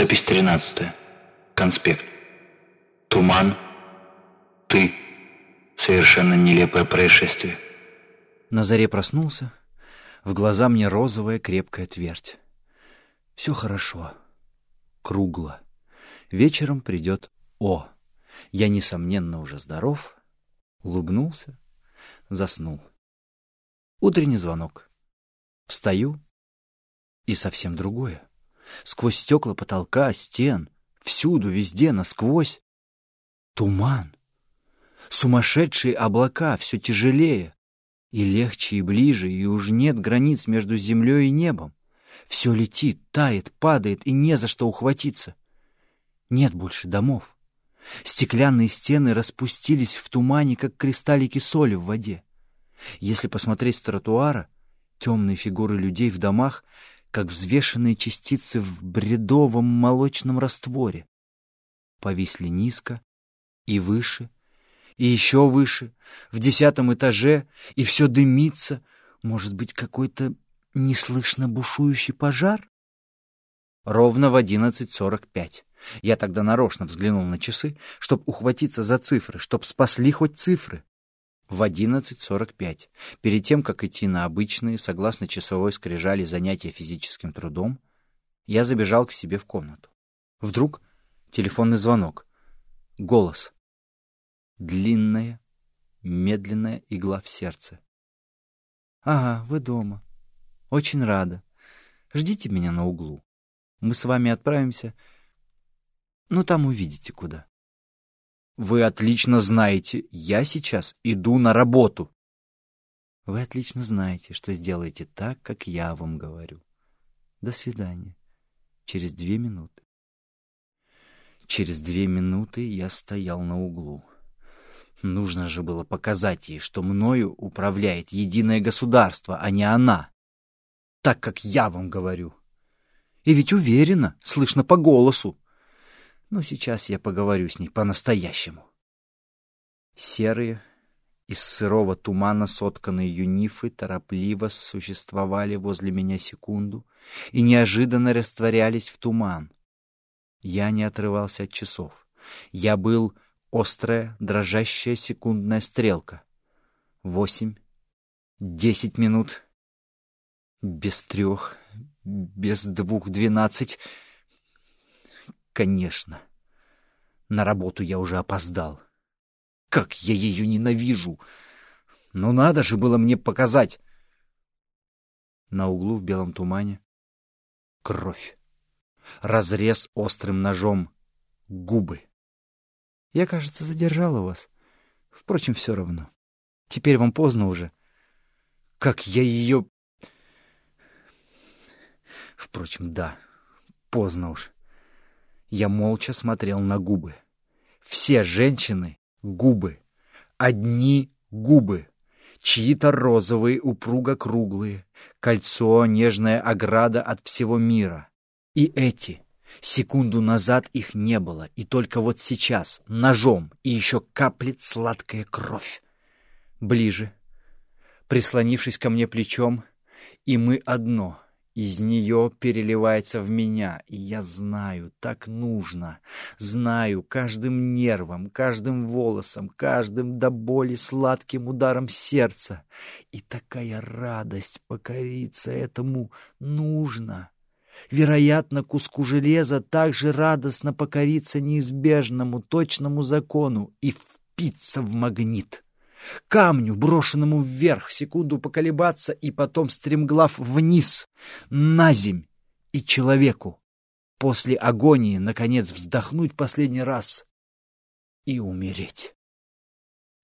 Запись 13. Конспект. Туман. Ты. Совершенно нелепое происшествие. На заре проснулся. В глаза мне розовая крепкая твердь. Все хорошо. Кругло. Вечером придет О. Я, несомненно, уже здоров. Улыбнулся. Заснул. Утренний звонок. Встаю. И совсем другое. Сквозь стекла потолка, стен, всюду, везде, насквозь. Туман. Сумасшедшие облака, все тяжелее. И легче, и ближе, и уж нет границ между землей и небом. Все летит, тает, падает, и не за что ухватиться. Нет больше домов. Стеклянные стены распустились в тумане, как кристаллики соли в воде. Если посмотреть с тротуара, темные фигуры людей в домах, как взвешенные частицы в бредовом молочном растворе. Повисли низко и выше, и еще выше, в десятом этаже, и все дымится. Может быть, какой-то неслышно бушующий пожар? Ровно в одиннадцать сорок пять. Я тогда нарочно взглянул на часы, чтобы ухватиться за цифры, чтоб спасли хоть цифры. В одиннадцать сорок пять, перед тем, как идти на обычные, согласно часовой скрижали занятия физическим трудом, я забежал к себе в комнату. Вдруг телефонный звонок. Голос. Длинная, медленная игла в сердце. «Ага, вы дома. Очень рада. Ждите меня на углу. Мы с вами отправимся... Ну, там увидите, куда». «Вы отлично знаете, я сейчас иду на работу». «Вы отлично знаете, что сделаете так, как я вам говорю. До свидания. Через две минуты». Через две минуты я стоял на углу. Нужно же было показать ей, что мною управляет единое государство, а не она. Так, как я вам говорю. И ведь уверена, слышно по голосу. Но сейчас я поговорю с ней по-настоящему. Серые, из сырого тумана сотканные юнифы торопливо существовали возле меня секунду и неожиданно растворялись в туман. Я не отрывался от часов. Я был острая, дрожащая секундная стрелка. Восемь, десять минут, без трех, без двух двенадцать. Конечно, на работу я уже опоздал. Как я ее ненавижу! Но надо же было мне показать. На углу в белом тумане кровь. Разрез острым ножом губы. Я, кажется, задержала вас. Впрочем, все равно. Теперь вам поздно уже. Как я ее... Впрочем, да, поздно уж. Я молча смотрел на губы. Все женщины — губы. Одни губы. Чьи-то розовые, упруго круглые. Кольцо, нежная ограда от всего мира. И эти Секунду назад их не было, и только вот сейчас, ножом, и еще каплет сладкая кровь. Ближе, прислонившись ко мне плечом, и мы одно. Из нее переливается в меня, и я знаю, так нужно. Знаю каждым нервом, каждым волосом, каждым до боли сладким ударом сердца. И такая радость покориться этому нужно. Вероятно, куску железа также радостно покориться неизбежному, точному закону и впиться в магнит. Камню, брошенному вверх, секунду поколебаться и потом стремглав вниз, на земь и человеку. После агонии, наконец, вздохнуть последний раз и умереть.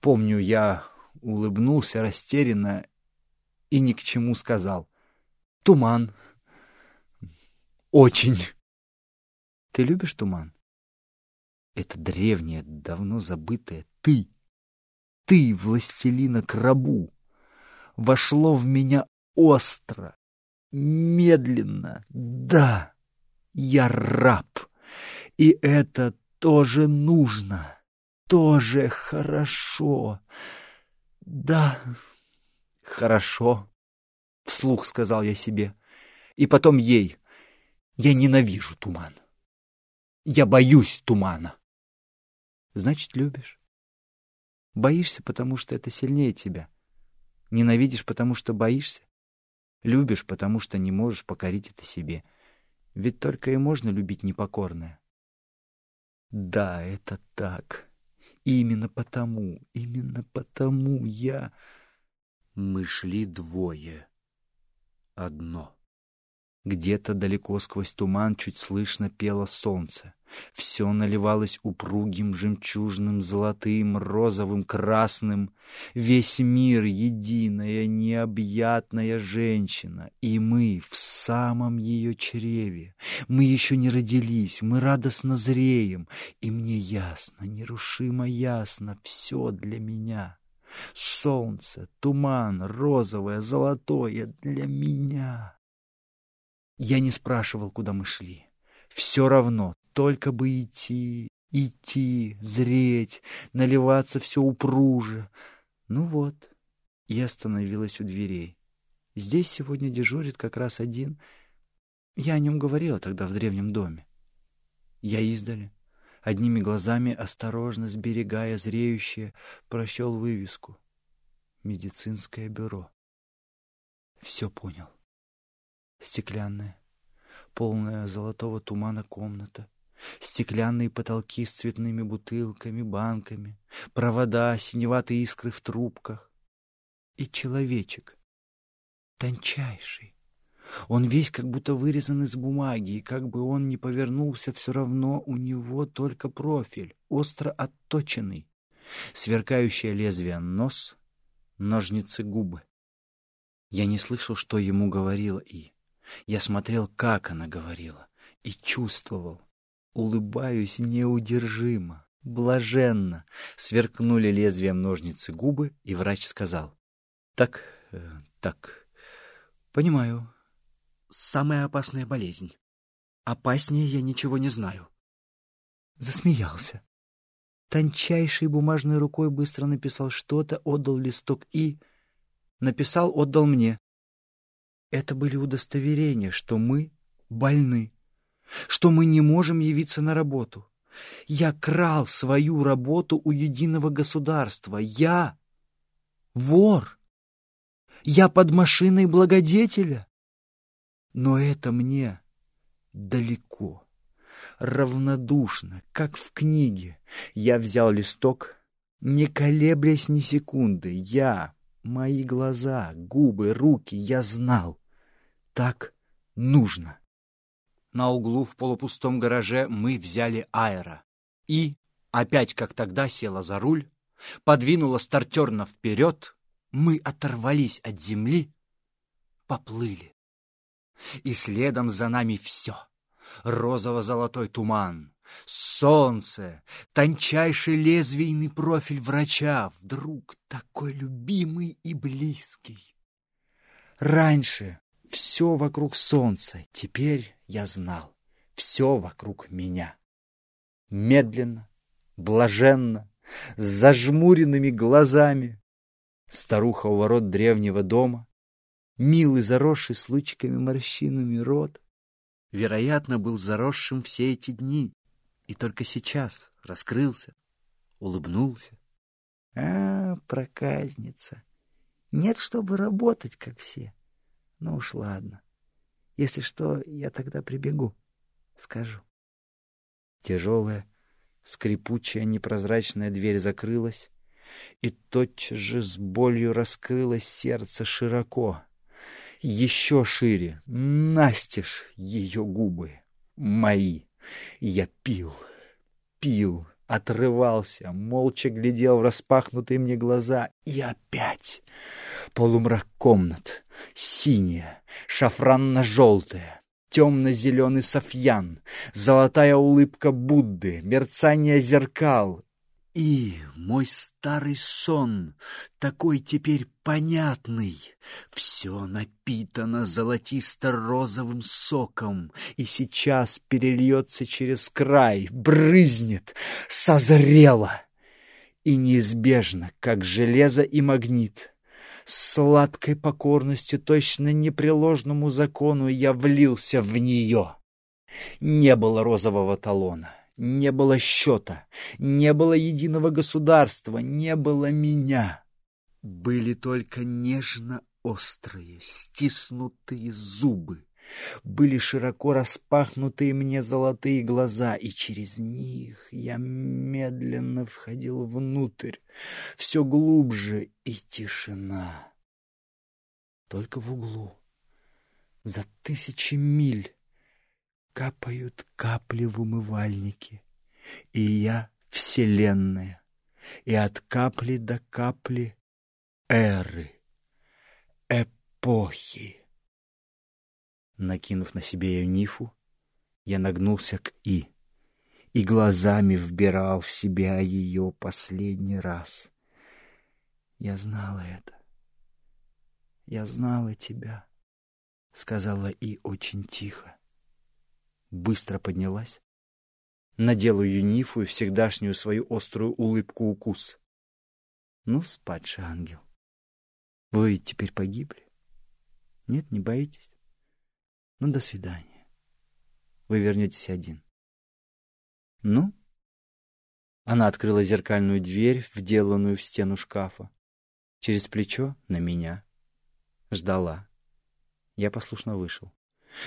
Помню, я улыбнулся растерянно и ни к чему сказал. Туман, очень. Ты любишь туман? Это древнее, давно забытое ты. Ты, властелина крабу, вошло в меня остро, медленно. Да, я раб, и это тоже нужно, тоже хорошо. Да, хорошо, вслух сказал я себе, и потом ей — я ненавижу туман. Я боюсь тумана. Значит, любишь. Боишься, потому что это сильнее тебя. Ненавидишь, потому что боишься. Любишь, потому что не можешь покорить это себе. Ведь только и можно любить непокорное. Да, это так. именно потому, именно потому я... Мы шли двое. Одно. Где-то далеко сквозь туман чуть слышно пело солнце. Все наливалось упругим, жемчужным, золотым, розовым, красным. Весь мир — единая, необъятная женщина. И мы в самом ее чреве. Мы еще не родились, мы радостно зреем. И мне ясно, нерушимо ясно, все для меня. Солнце, туман, розовое, золотое для меня. Я не спрашивал, куда мы шли. Все равно, только бы идти, идти, зреть, наливаться все упруже. Ну вот, я остановилась у дверей. Здесь сегодня дежурит как раз один. Я о нем говорила тогда в древнем доме. Я издали, одними глазами, осторожно сберегая зреющее, прощел вывеску. Медицинское бюро. Все понял. Стеклянная, полная золотого тумана комната, стеклянные потолки с цветными бутылками, банками, провода, синеватые искры в трубках. И человечек, тончайший. Он весь как будто вырезан из бумаги, и как бы он ни повернулся, все равно у него только профиль, остро отточенный, сверкающее лезвие нос, ножницы губы. Я не слышал, что ему говорила И. Я смотрел, как она говорила, и чувствовал. Улыбаюсь неудержимо, блаженно. Сверкнули лезвием ножницы губы, и врач сказал. Так, э, так, понимаю. Самая опасная болезнь. Опаснее я ничего не знаю. Засмеялся. Тончайшей бумажной рукой быстро написал что-то, отдал листок и... Написал, отдал мне. Это были удостоверения, что мы больны, что мы не можем явиться на работу. Я крал свою работу у единого государства. Я вор. Я под машиной благодетеля. Но это мне далеко, равнодушно, как в книге. Я взял листок, не колеблясь ни секунды. Я Мои глаза, губы, руки, я знал. Так нужно. На углу в полупустом гараже мы взяли аэро. И, опять как тогда, села за руль, подвинула стартерно вперед, мы оторвались от земли, поплыли. И следом за нами все. Розово-золотой туман, Солнце, тончайший лезвийный профиль врача, вдруг такой любимый и близкий. Раньше все вокруг солнца, теперь я знал, все вокруг меня. Медленно, блаженно, с зажмуренными глазами, старуха у ворот древнего дома, милый заросший с лучиками морщинами рот, вероятно, был заросшим все эти дни, и только сейчас раскрылся, улыбнулся. А, проказница. Нет, чтобы работать, как все. Ну уж ладно. Если что, я тогда прибегу. Скажу. Тяжелая, скрипучая, непрозрачная дверь закрылась, и тотчас же с болью раскрылось сердце широко. Еще шире, настежь ее губы, мои. Я пил, пил, отрывался, молча глядел в распахнутые мне глаза. И опять полумрак комнат, синяя, шафранно-желтая, темно-зеленый софьян, золотая улыбка Будды, мерцание зеркал и мой старый сон, такой теперь понятный, все напитано золотисто-розовым соком, и сейчас перельется через край, брызнет, созрело. И неизбежно, как железо и магнит, с сладкой покорностью точно непреложному закону я влился в нее. Не было розового талона, не было счета, не было единого государства, не было меня. Были только нежно острые, стиснутые зубы. Были широко распахнутые мне золотые глаза, и через них я медленно входил внутрь, все глубже, и тишина. Только в углу, за тысячи миль, капают капли в умывальнике, и я — вселенная, и от капли до капли эры, эпохи. Накинув на себе ее нифу, я нагнулся к И и глазами вбирал в себя ее последний раз. Я знала это. Я знала тебя, — сказала И очень тихо быстро поднялась, надела юнифу и всегдашнюю свою острую улыбку-укус. Ну, спадший ангел, вы ведь теперь погибли? Нет, не боитесь? Ну, до свидания. Вы вернетесь один. Ну? Она открыла зеркальную дверь, вделанную в стену шкафа. Через плечо на меня. Ждала. Я послушно вышел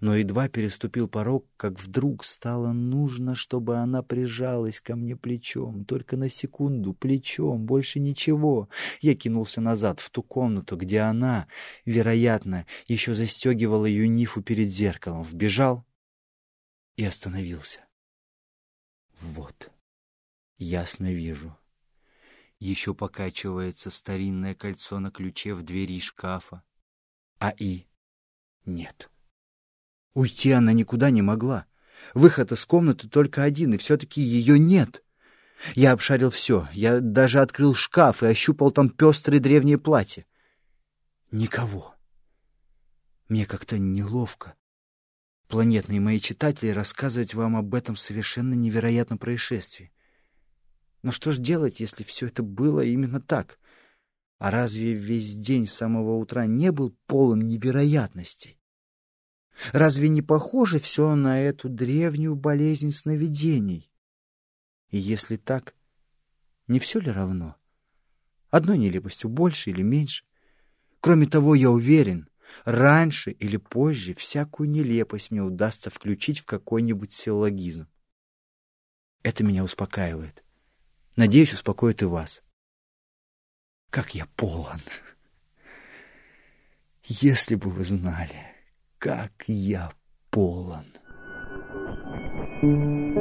но едва переступил порог, как вдруг стало нужно, чтобы она прижалась ко мне плечом, только на секунду, плечом, больше ничего. Я кинулся назад, в ту комнату, где она, вероятно, еще застегивала юнифу перед зеркалом, вбежал и остановился. Вот, ясно вижу. Еще покачивается старинное кольцо на ключе в двери шкафа, а и нет. Уйти она никуда не могла. Выход из комнаты только один, и все-таки ее нет. Я обшарил все. Я даже открыл шкаф и ощупал там пестрые древние платья. Никого. Мне как-то неловко. Планетные мои читатели рассказывать вам об этом совершенно невероятном происшествии. Но что ж делать, если все это было именно так? А разве весь день с самого утра не был полон невероятностей? Разве не похоже все на эту древнюю болезнь сновидений? И если так, не все ли равно? Одной нелепостью больше или меньше? Кроме того, я уверен, раньше или позже всякую нелепость мне удастся включить в какой-нибудь силлогизм. Это меня успокаивает. Надеюсь, успокоит и вас. Как я полон! Если бы вы знали как я полон. Thank you.